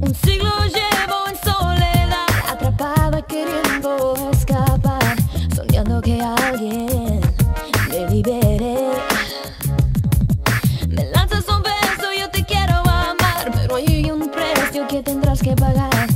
Un siglo llevo en soledad, atrapada queriendo escapar, soñando que alguien me libere. Me lanzas un beso, y yo te quiero amar, pero hay un precio que tendrás que pagar.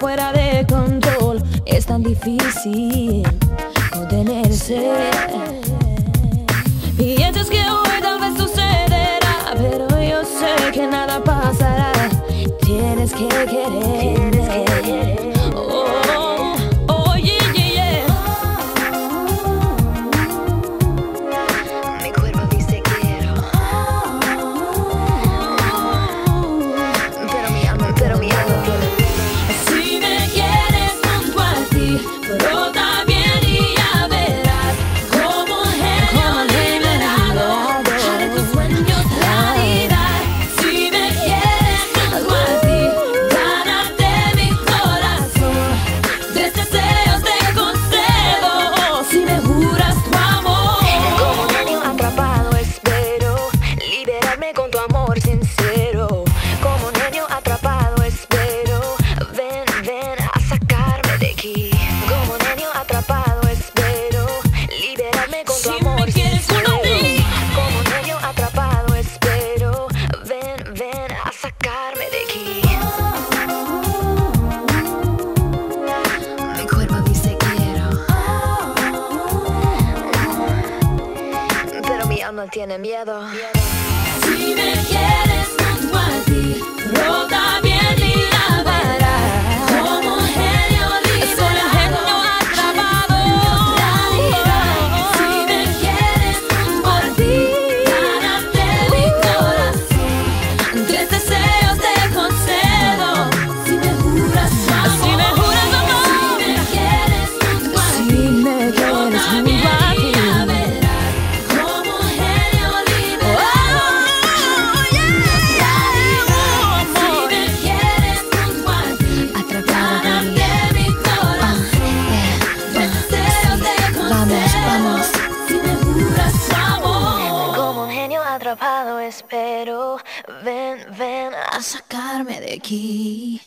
fuera de control. Es tan difícil contenerse. Piensas que hoy tal vez sucederá, pero yo sé que nada pasará. Tienes que querer. No tiene miedo. Si me quieres junto a ti, atrapado espero. Ven, ven a sacarme de aquí.